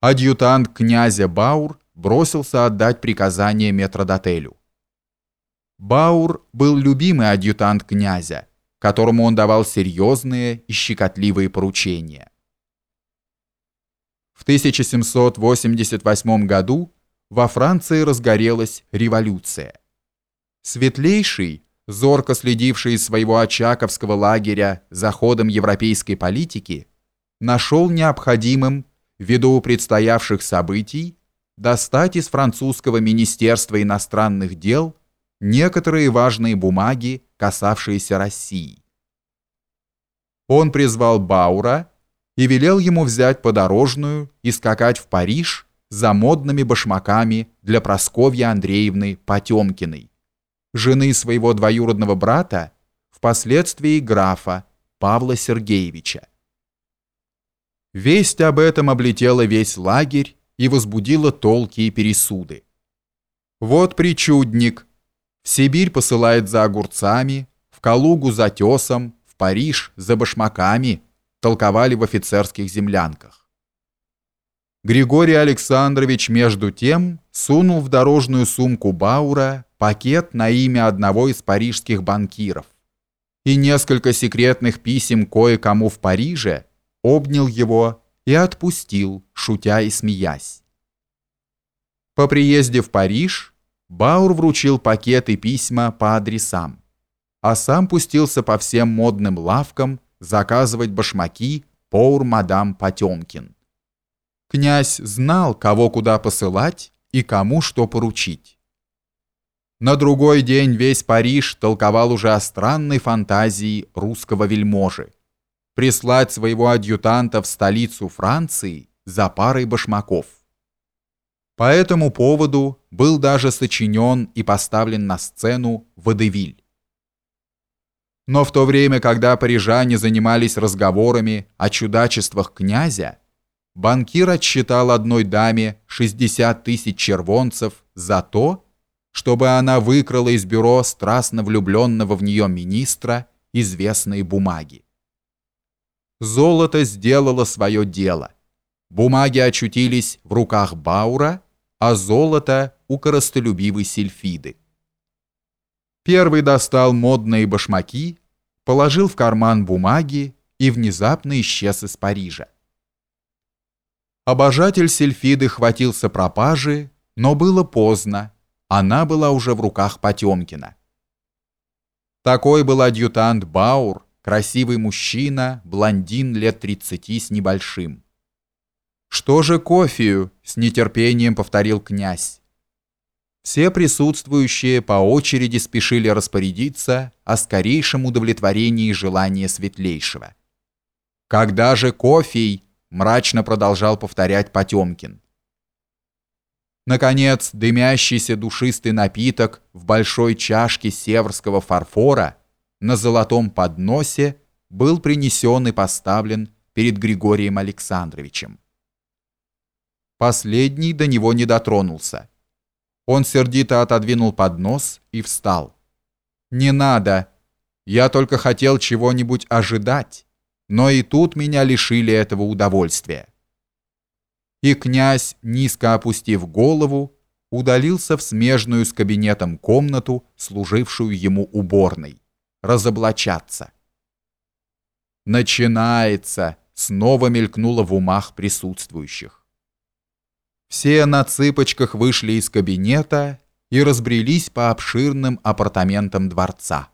адъютант князя Баур бросился отдать приказание метродотелю. Баур был любимый адъютант князя, которому он давал серьезные и щекотливые поручения. В 1788 году во Франции разгорелась революция. Светлейший, зорко следивший из своего очаковского лагеря за ходом европейской политики, нашел необходимым, ввиду предстоявших событий, достать из французского министерства иностранных дел некоторые важные бумаги, касавшиеся России. Он призвал Баура и велел ему взять подорожную и скакать в Париж за модными башмаками для Просковьи Андреевны Потемкиной, жены своего двоюродного брата, впоследствии графа Павла Сергеевича. Весть об этом облетела весь лагерь и возбудила толки и пересуды. Вот причудник. В Сибирь посылает за огурцами, в Калугу за тесом, в Париж за башмаками, толковали в офицерских землянках. Григорий Александрович между тем сунул в дорожную сумку Баура пакет на имя одного из парижских банкиров и несколько секретных писем кое-кому в Париже обнял его и отпустил, шутя и смеясь. По приезде в Париж Баур вручил пакеты письма по адресам, а сам пустился по всем модным лавкам заказывать башмаки Паур мадам Потемкин. Князь знал, кого куда посылать и кому что поручить. На другой день весь Париж толковал уже о странной фантазии русского вельможи прислать своего адъютанта в столицу Франции за парой башмаков. По этому поводу был даже сочинен и поставлен на сцену «Водевиль». Но в то время, когда парижане занимались разговорами о чудачествах князя, банкир отсчитал одной даме 60 тысяч червонцев за то, чтобы она выкрала из бюро страстно влюбленного в нее министра известные бумаги. Золото сделало свое дело. Бумаги очутились в руках Баура, а золото у коростолюбивой Сильфиды. Первый достал модные башмаки, положил в карман бумаги и внезапно исчез из Парижа. Обожатель Сильфиды хватился пропажи, но было поздно, она была уже в руках Потемкина. Такой был адъютант Баур, красивый мужчина, блондин лет 30 с небольшим. «Что же кофею?» — с нетерпением повторил князь. Все присутствующие по очереди спешили распорядиться о скорейшем удовлетворении желания светлейшего. «Когда же кофей?» — мрачно продолжал повторять Потемкин. Наконец, дымящийся душистый напиток в большой чашке северского фарфора — на золотом подносе был принесен и поставлен перед Григорием Александровичем. Последний до него не дотронулся. Он сердито отодвинул поднос и встал. «Не надо. Я только хотел чего-нибудь ожидать, но и тут меня лишили этого удовольствия». И князь, низко опустив голову, удалился в смежную с кабинетом комнату, служившую ему уборной разоблачаться. «Начинается!» — снова мелькнуло в умах присутствующих. Все на цыпочках вышли из кабинета и разбрелись по обширным апартаментам дворца.